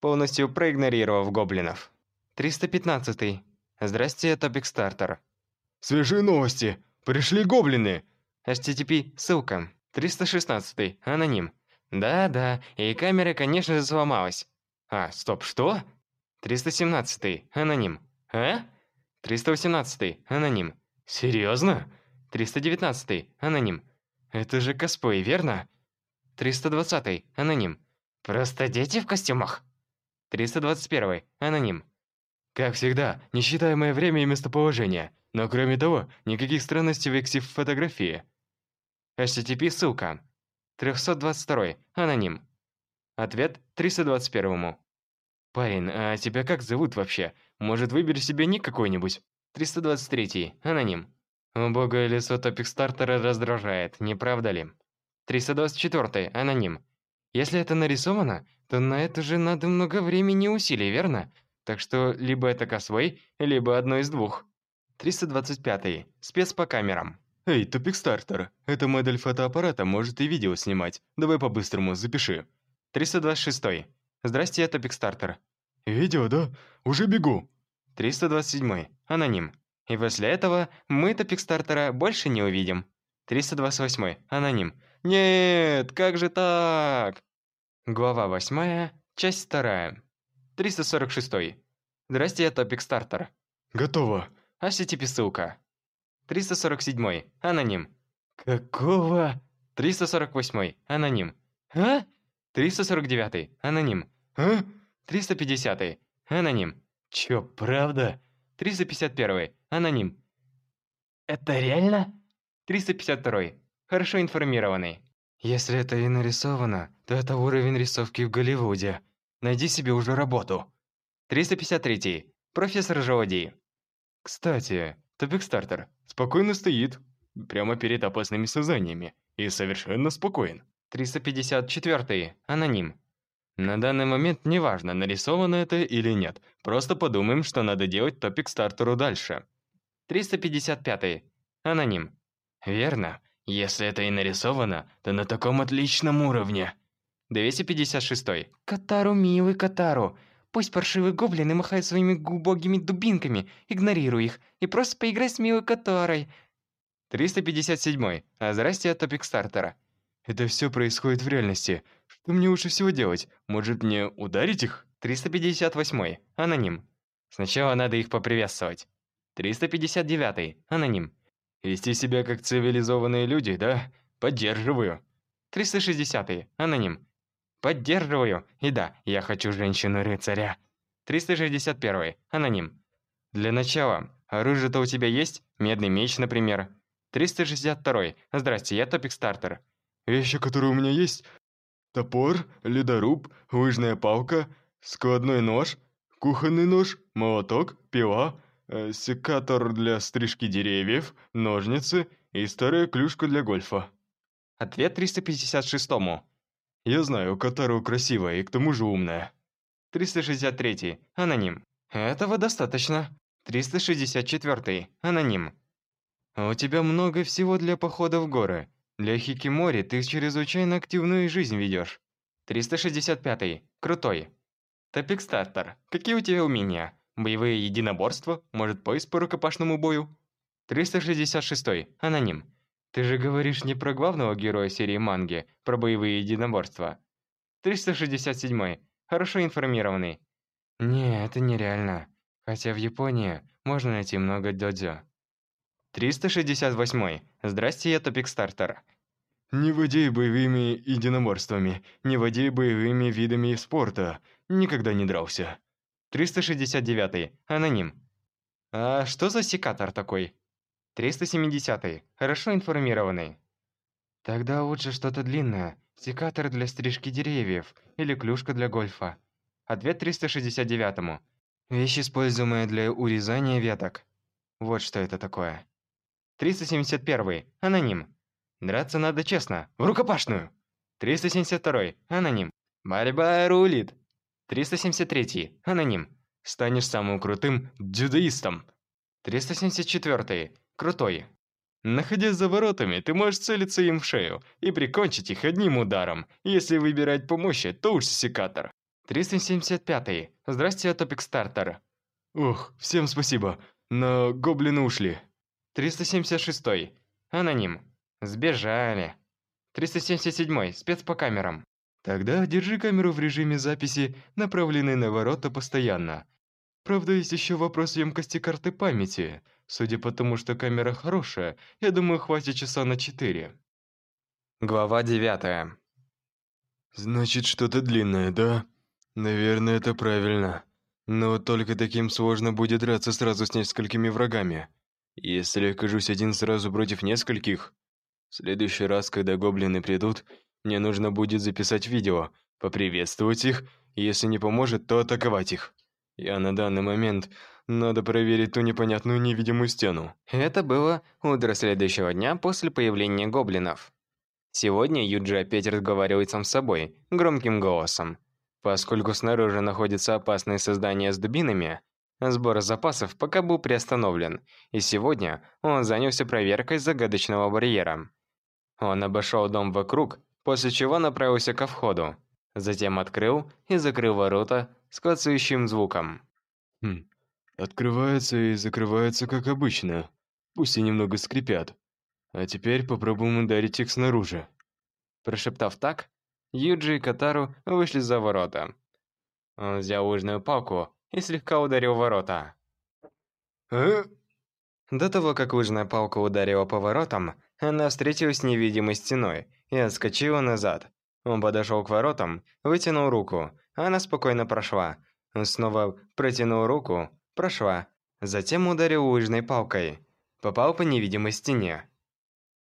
полностью проигнорировав гоблинов. 315. Здрасте, это Бигстартер. Свежие новости! Пришли гоблины! HTTP, ссылка. 316. Аноним. Да-да, и камера, конечно же, сломалась. А, стоп, что? 317. Аноним. А? 318. Аноним. Серьезно? 319. Аноним. Это же косплей, верно? 320. Аноним. Просто дети в костюмах. 321. Аноним. Как всегда, несчитаемое время и местоположение. Но кроме того, никаких странностей в эксив фотографии. HTTP ссылка. 322. Аноним. Ответ 321. Парень, а тебя как зовут вообще? Может, выбери себе ник какой-нибудь? 323. Аноним. Убогое лицо топик стартера раздражает, не правда ли? 324. Аноним. Если это нарисовано, то на это же надо много времени и усилий, верно? Так что либо это косвей, либо одно из двух. 325. Спец по камерам. Эй, тупик стартер, эта модель фотоаппарата может и видео снимать. Давай по-быстрому, запиши. 326. Здрасте, я топик стартер. Видео, да? Уже бегу. 327. Аноним. И после этого мы топик стартера больше не увидим. 328. Аноним. Нет, как же так? Глава 8, часть 2. 346. Здрасте, я топик стартер. Готово. HTTP ссылка. 347. Аноним. Какого? 348. Аноним. А? 349. Аноним. А? 350. Аноним. Чё, правда? 351. Аноним. Это реально? 352. Хорошо информированный. Если это и нарисовано, то это уровень рисовки в Голливуде. Найди себе уже работу. 353. Профессор Жолодей. Кстати, Топик Стартер спокойно стоит, прямо перед опасными созданиями, и совершенно спокоен. 354. Аноним. На данный момент неважно, нарисовано это или нет. Просто подумаем, что надо делать топик стартеру дальше. 355. Аноним. Верно. Если это и нарисовано, то на таком отличном уровне. 256. Катару, милый Катару. Пусть паршивые гоблины махают своими глубокими дубинками, игнорируй их, и просто поиграй с милой Катарой. 357. А здрасте от топик стартера. Это все происходит в реальности. Что мне лучше всего делать? Может мне ударить их? 358. Аноним. Сначала надо их поприветствовать. 359. Аноним. Вести себя как цивилизованные люди, да? Поддерживаю. 360. Аноним. Поддерживаю. И да, я хочу женщину-рыцаря. 361. Аноним. Для начала, оружие-то у тебя есть? Медный меч, например. 362. Здрасте, я Топик Стартер. Вещи, которые у меня есть? Топор, ледоруб, лыжная палка, складной нож, кухонный нож, молоток, пила, э, секатор для стрижки деревьев, ножницы и старая клюшка для гольфа. Ответ 356. Я знаю, Катару красивая и к тому же умная. 363. Аноним. Этого достаточно. 364. Аноним. У тебя много всего для похода в горы. Для Хикимори ты чрезвычайно активную жизнь ведешь. 365. Крутой. Топик. Какие у тебя умения? Боевые единоборства? Может, поиск по рукопашному бою? 366. Аноним. Ты же говоришь не про главного героя серии манги, про боевые единоборства. 367. Хорошо информированный. Не, это нереально. Хотя в Японии можно найти много додзё. 368. Здрасте, я Топик Стартер. Не владею боевыми единоборствами, не владею боевыми видами спорта, никогда не дрался. 369. Аноним. А что за секатор такой? 370. Хорошо информированный. Тогда лучше что-то длинное. Секатор для стрижки деревьев или клюшка для гольфа. Ответ 369. Вещь, используемая для урезания веток. Вот что это такое. 371. Аноним. Драться надо честно, в рукопашную. 372. Аноним. Борьба рулит. 373. Аноним. Станешь самым крутым дзюдоистом. 374. Крутой. Находясь за воротами, ты можешь целиться им в шею и прикончить их одним ударом. Если выбирать помощи, то уж секатор. 375. Здрасте, Топик Стартер. Ох, всем спасибо, но гоблины ушли. 376. Аноним. Сбежали. 377. Спец по камерам. Тогда держи камеру в режиме записи, направленной на ворота постоянно. Правда, есть еще вопрос емкости карты памяти. Судя по тому, что камера хорошая, я думаю, хватит часа на 4. Глава 9. Значит, что-то длинное, да? Наверное, это правильно. Но только таким сложно будет драться сразу с несколькими врагами. Если окажусь один сразу против нескольких, в следующий раз, когда гоблины придут, мне нужно будет записать видео, поприветствовать их, и если не поможет, то атаковать их. Я на данный момент надо проверить ту непонятную невидимую стену. Это было утро следующего дня после появления гоблинов. Сегодня Юджи опять разговаривает сам с собой, громким голосом. Поскольку снаружи находятся опасные создания с дубинами, сбор запасов пока был приостановлен, и сегодня он занялся проверкой загадочного барьера. Он обошел дом вокруг, после чего направился ко входу. Затем открыл и закрыл ворота с клацающим звуком. Хм. Открывается и закрывается как обычно. Пусть и немного скрипят. А теперь попробуем ударить их снаружи. Прошептав так, Юджи и Катару вышли за ворота. Он взял лыжную палку и слегка ударил ворота. А? До того, как лыжная палка ударила по воротам, она встретилась с невидимой стеной и отскочила назад. Он подошел к воротам, вытянул руку. Она спокойно прошла. Он снова протянул руку, прошла. Затем ударил лыжной палкой. Попал по невидимой стене.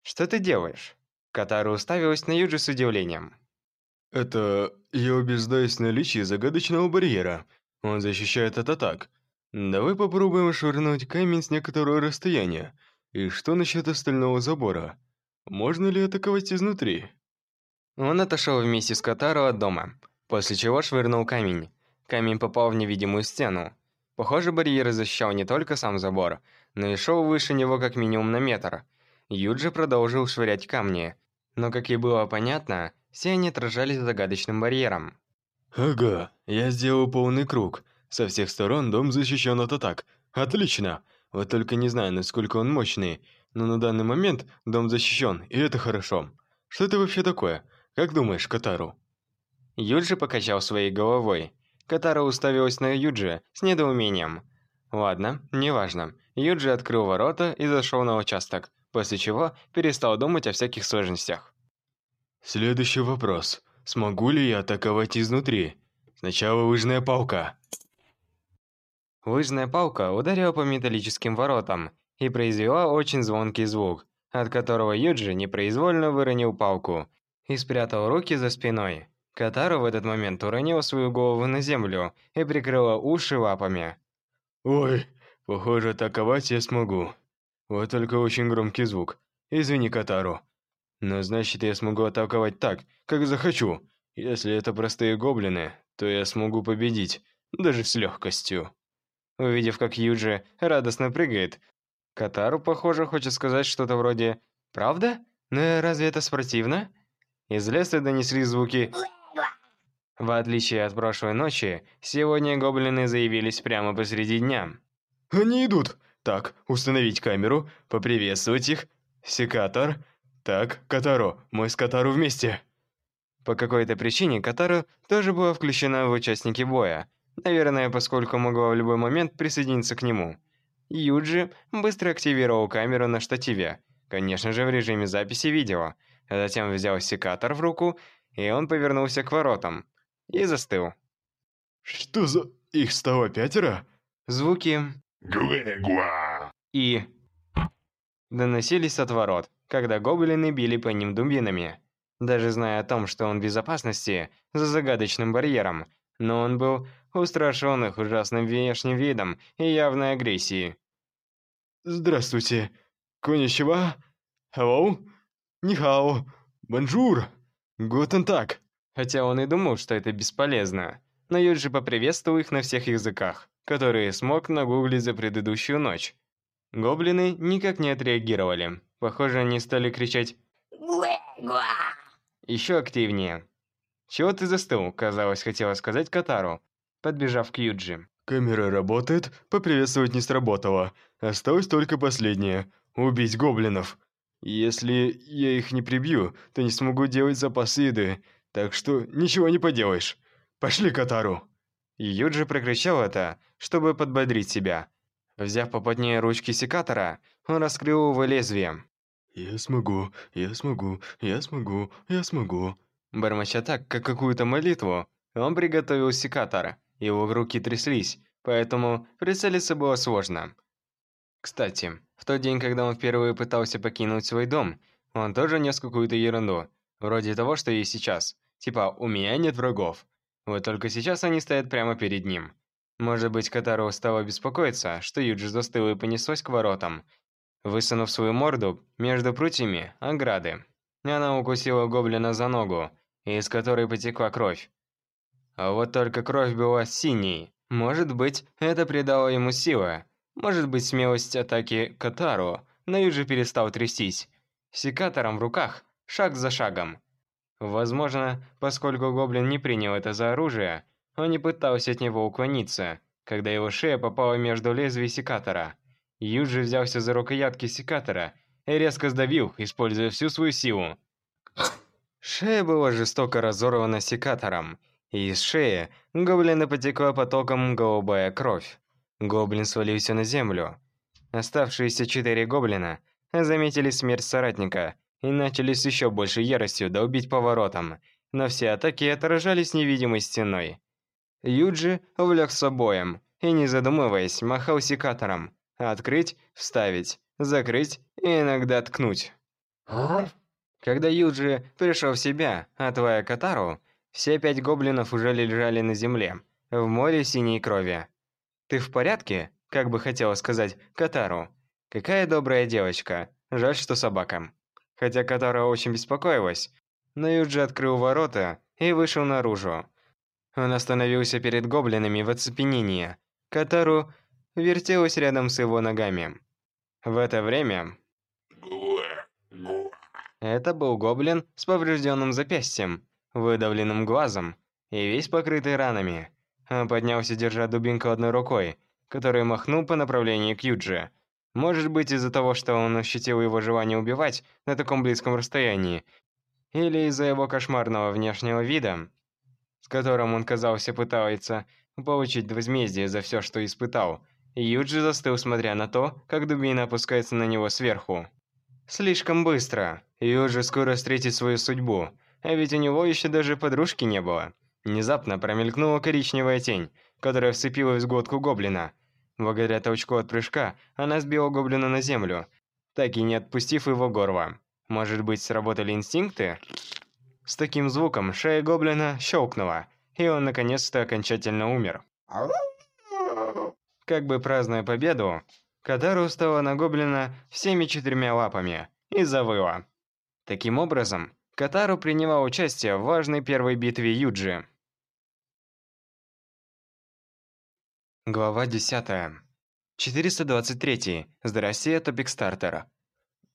«Что ты делаешь?» Катару уставилась на Юджи с удивлением. Это я убеждаюсь в наличии загадочного барьера. Он защищает от атак. Давай попробуем швырнуть камень с некоторого расстояния. И что насчет остального забора? Можно ли атаковать изнутри? Он отошел вместе с Катару от дома, после чего швырнул камень. Камень попал в невидимую стену. Похоже, барьер защищал не только сам забор, но и шел выше него как минимум на метр. Юджи продолжил швырять камни, но, как и было понятно, все они отражались загадочным барьером. Ага, я сделал полный круг. Со всех сторон дом защищен от атак. Отлично! Вот только не знаю, насколько он мощный, но на данный момент дом защищен, и это хорошо. Что это вообще такое? Как думаешь, Катару? Юджи покачал своей головой. Катара уставилась на Юджи с недоумением. Ладно, неважно. Юджи открыл ворота и зашел на участок, после чего перестал думать о всяких сложностях. Следующий вопрос. Смогу ли я атаковать изнутри? Сначала лыжная палка. Лыжная палка ударила по металлическим воротам и произвела очень звонкий звук, от которого Юджи непроизвольно выронил палку и спрятал руки за спиной. Катару в этот момент уронила свою голову на землю и прикрыла уши лапами. Ой, похоже, атаковать я смогу. Вот только очень громкий звук. Извини, Катару. Но значит, я смогу атаковать так, как захочу. Если это простые гоблины, то я смогу победить, даже с легкостью. Увидев, как Юджи радостно прыгает, Катару, похоже, хочет сказать что-то вроде «Правда? Но разве это спортивно? Из леса донеслись звуки в отличие от прошлой ночи, сегодня гоблины заявились прямо посреди дня. Они идут. Так, установить камеру, поприветствовать их. Секатор. Так, Катаро, мы с Катару вместе. По какой-то причине Катару тоже была включена в участники боя. Наверное, поскольку могла в любой момент присоединиться к нему. Юджи быстро активировал камеру на штативе, конечно же в режиме записи видео. Затем взял секатор в руку, и он повернулся к воротам и застыл. Что за... Их стало пятеро? Звуки Гуэгуа. и доносились от ворот, когда гоблины били по ним дубинами. Даже зная о том, что он в безопасности за загадочным барьером, но он был устрашен их ужасным внешним видом и явной агрессией. Здравствуйте. こんにちは? Hello? 你好. Bonjour. Guten Tag. Хотя он и думал, что это бесполезно. Но Юджи поприветствовал их на всех языках, которые смог нагуглить за предыдущую ночь. Гоблины никак не отреагировали. Похоже, они стали кричать еще активнее. «Чего ты застыл?» – казалось, хотела сказать Катару, подбежав к Юджи. Камера работает, поприветствовать не сработало. Осталось только последнее – убить гоблинов. Если я их не прибью, то не смогу делать запасы еды, так что ничего не поделаешь. Пошли к Катару. Юджи прокричал это, чтобы подбодрить себя. Взяв поплотнее ручки секатора, он раскрыл его лезвие. «Я смогу, я смогу, я смогу, я смогу». Бормоча так, как какую-то молитву, он приготовил секатор. Его руки тряслись, поэтому прицелиться было сложно. Кстати, в тот день, когда он впервые пытался покинуть свой дом, он тоже нес какую-то ерунду, вроде того, что есть сейчас. Типа, у меня нет врагов. Вот только сейчас они стоят прямо перед ним. Может быть, Катару стала беспокоиться, что Юджи застыла и понеслась к воротам, высунув свою морду между прутьями ограды. Она укусила гоблина за ногу, из которой потекла кровь. А вот только кровь была синей. Может быть, это придало ему силы. Может быть, смелость атаки Катару, но Юджи перестал трястись. Секатором в руках, шаг за шагом. Возможно, поскольку гоблин не принял это за оружие, он не пытался от него уклониться, когда его шея попала между лезвий секатора. Юджи взялся за рукоятки секатора и резко сдавил, используя всю свою силу. Шея была жестоко разорвана секатором, и из шеи гоблина потекла потоком голубая кровь. Гоблин свалился на землю. Оставшиеся четыре гоблина заметили смерть соратника и начали с еще большей яростью долбить по воротам, но все атаки отражались невидимой стеной. Юджи увлекся боем и, не задумываясь, махал секатором. Открыть, вставить, закрыть и иногда ткнуть. Когда Юджи пришел в себя, отвая Катару, все пять гоблинов уже лежали на земле, в море синей крови. «Ты в порядке?» – как бы хотела сказать Катару. «Какая добрая девочка. Жаль, что собака». Хотя Катара очень беспокоилась, но Юджи открыл ворота и вышел наружу. Он остановился перед гоблинами в оцепенении. Катару вертелась рядом с его ногами. В это время... Это был гоблин с поврежденным запястьем, выдавленным глазом и весь покрытый ранами. Он поднялся, держа дубинку одной рукой, который махнул по направлению к Юджи. Может быть, из-за того, что он ощутил его желание убивать на таком близком расстоянии, или из-за его кошмарного внешнего вида, с которым он, казался, пытается получить возмездие за все, что испытал. Юджи застыл, смотря на то, как дубина опускается на него сверху. Слишком быстро. Юджи скоро встретит свою судьбу, а ведь у него еще даже подружки не было. Внезапно промелькнула коричневая тень, которая вцепилась в глотку гоблина – Благодаря толчку от прыжка, она сбила гоблина на землю, так и не отпустив его горло. Может быть, сработали инстинкты? С таким звуком шея гоблина щелкнула, и он наконец-то окончательно умер. Как бы празднуя победу, Катару встала на гоблина всеми четырьмя лапами и завыла. Таким образом, Катару принимал участие в важной первой битве Юджи. Глава 10. 423. Здрасте, Топик Стартер.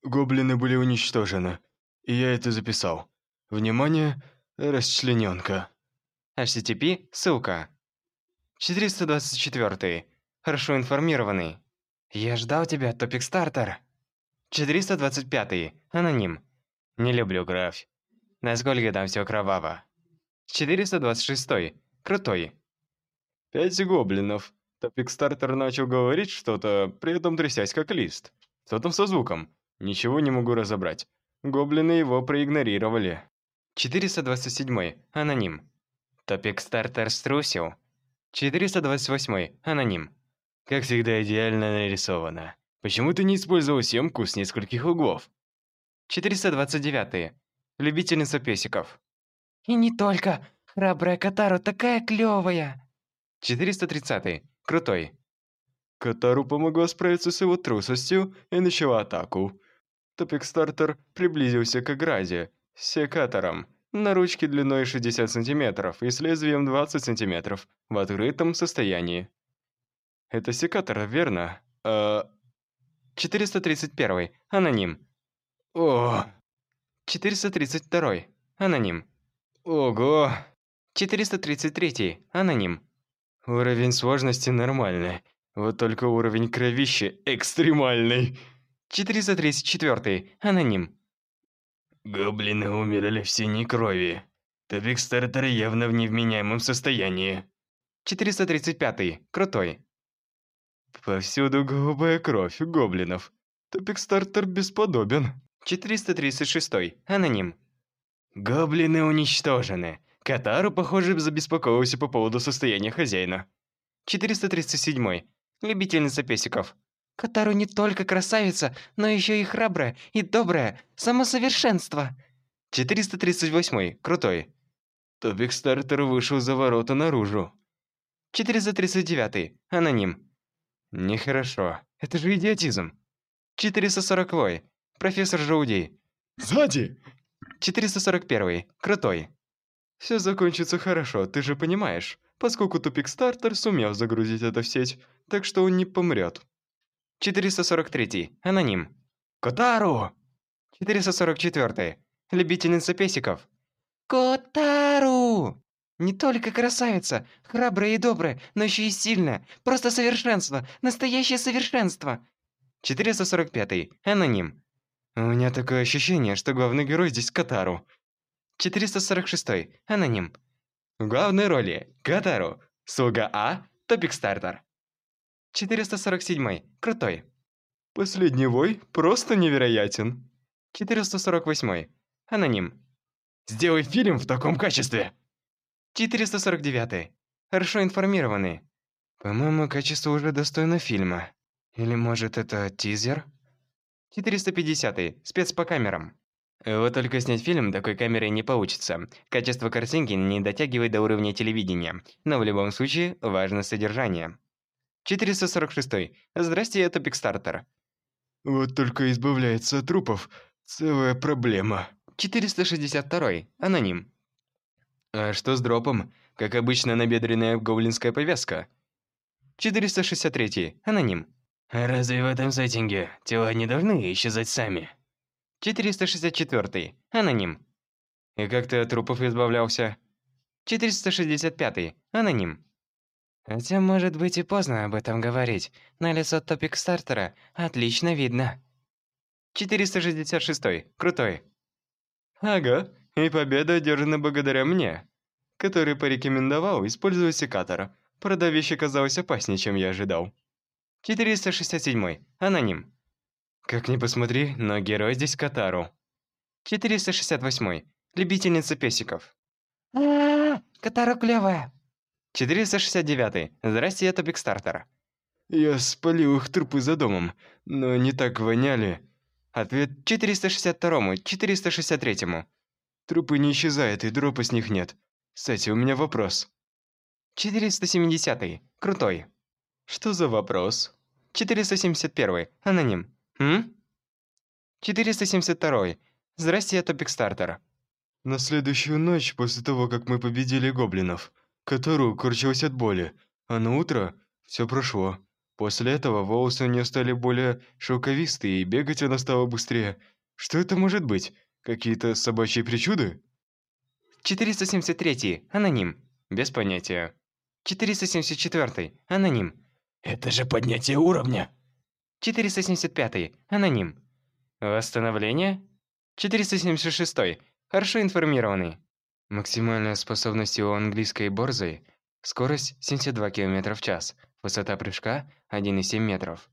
Гоблины были уничтожены. я это записал. Внимание, расчлененка. HTTP, ссылка. 424. Хорошо информированный. Я ждал тебя, Топик Стартер. 425. Аноним. Не люблю граф. Насколько там все кроваво. 426. Крутой. Пять гоблинов. Топик Стартер начал говорить что-то, при этом трясясь как лист. Что там со звуком? Ничего не могу разобрать. Гоблины его проигнорировали. 427. Аноним. Топик Стартер струсил. 428. Аноним. Как всегда идеально нарисовано. Почему ты не использовал съемку с нескольких углов? 429. Любительница песиков. И не только. Храбрая Катару такая клёвая. 430. Крутой. Катару помогла справиться с его трусостью и начала атаку. Топик Стартер приблизился к ограде с секатором на ручке длиной 60 сантиметров и с лезвием 20 сантиметров в открытом состоянии. Это секатор, верно? А... 431. Аноним. О, 432. Аноним. ого. 433. Аноним. Уровень сложности нормальный. Вот только уровень кровищи экстремальный. 434. Аноним. Гоблины умерли в синей крови. Топик Стартер явно в невменяемом состоянии. 435. Крутой. Повсюду голубая кровь гоблинов. Топик Стартер бесподобен. 436. Аноним. Гоблины уничтожены. Катару, похоже, забеспокоился по поводу состояния хозяина. 437. Любительница песиков. Катару не только красавица, но еще и храбрая и добрая. Самосовершенство. 438. Крутой. Топик Стартер вышел за ворота наружу. 439. Аноним. Нехорошо. Это же идиотизм. 440. Профессор Жаудей. Сзади! 441. Крутой. Все закончится хорошо, ты же понимаешь, поскольку Тупик Стартер сумел загрузить это в сеть, так что он не помрет. 443. Аноним. Котару! 444. Любительница песиков. Котару! Не только красавица, храбрая и добрая, но еще и сильная. Просто совершенство, настоящее совершенство. 445. Аноним. У меня такое ощущение, что главный герой здесь Катару. 446. Аноним. В главной роли Катару. Слуга А. Топик Стартер. 447. Крутой. Последний вой просто невероятен. 448. Аноним. Сделай фильм в таком качестве. 449. Хорошо информированный. По-моему, качество уже достойно фильма. Или может это тизер? 450. Спец по камерам. Вот только снять фильм такой камерой не получится. Качество картинки не дотягивает до уровня телевидения, но в любом случае важно содержание. 446. Здрасте, это Пикстартер. Вот только избавляется от трупов. Целая проблема. 462. Аноним. А что с дропом? Как обычно, набедренная гоблинская повязка. 463. Аноним. Разве в этом сеттинге тела не должны исчезать сами? 464. Аноним. И как ты от трупов избавлялся? 465. Аноним. Хотя, может быть, и поздно об этом говорить, но лицо Топик Стартера отлично видно. 466. Крутой. Ага, и победа одержана благодаря мне, который порекомендовал использовать секатор. Правда, вещь оказалась опаснее, чем я ожидал. 467. Аноним. Как ни посмотри, но герой здесь Катару. 468. Любительница песиков. а, -а, -а Катару клёвая. 469. Здрасте, это Бигстартер. Я спалил их трупы за домом, но они так воняли. Ответ 462, 463. Трупы не исчезают, и дропа с них нет. Кстати, у меня вопрос. 470. Крутой. Что за вопрос? 471. Аноним. М? 472. Здрасте, это Бигстартер. На следующую ночь, после того, как мы победили гоблинов, Катару корчилась от боли, а на утро все прошло. После этого волосы у нее стали более шелковистые, и бегать она стала быстрее. Что это может быть? Какие-то собачьи причуды? 473. Аноним. Без понятия. 474. Аноним. Это же поднятие уровня. 475. Аноним. Восстановление. 476. Хорошо информированный. Максимальная способность у английской борзой – скорость 72 км в час, высота прыжка – 1,7 метров.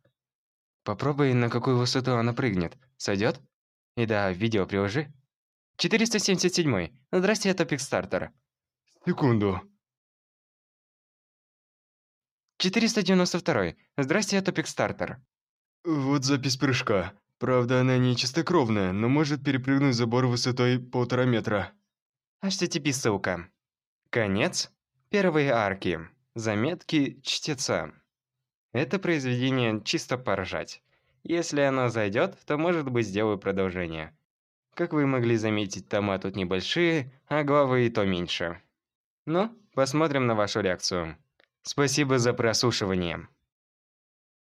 Попробуй, на какую высоту она прыгнет. Сойдет? И да, видео приложи. 477. Здрасте, Топик Стартер. Секунду. 492. Здрасте, Топик Стартер. Вот запись прыжка. Правда, она не чистокровная, но может перепрыгнуть забор высотой полтора метра. HTTP ссылка. Конец первой арки. Заметки чтеца. Это произведение чисто поржать. Если оно зайдет, то, может быть, сделаю продолжение. Как вы могли заметить, тома тут небольшие, а главы и то меньше. Ну, посмотрим на вашу реакцию. Спасибо за прослушивание.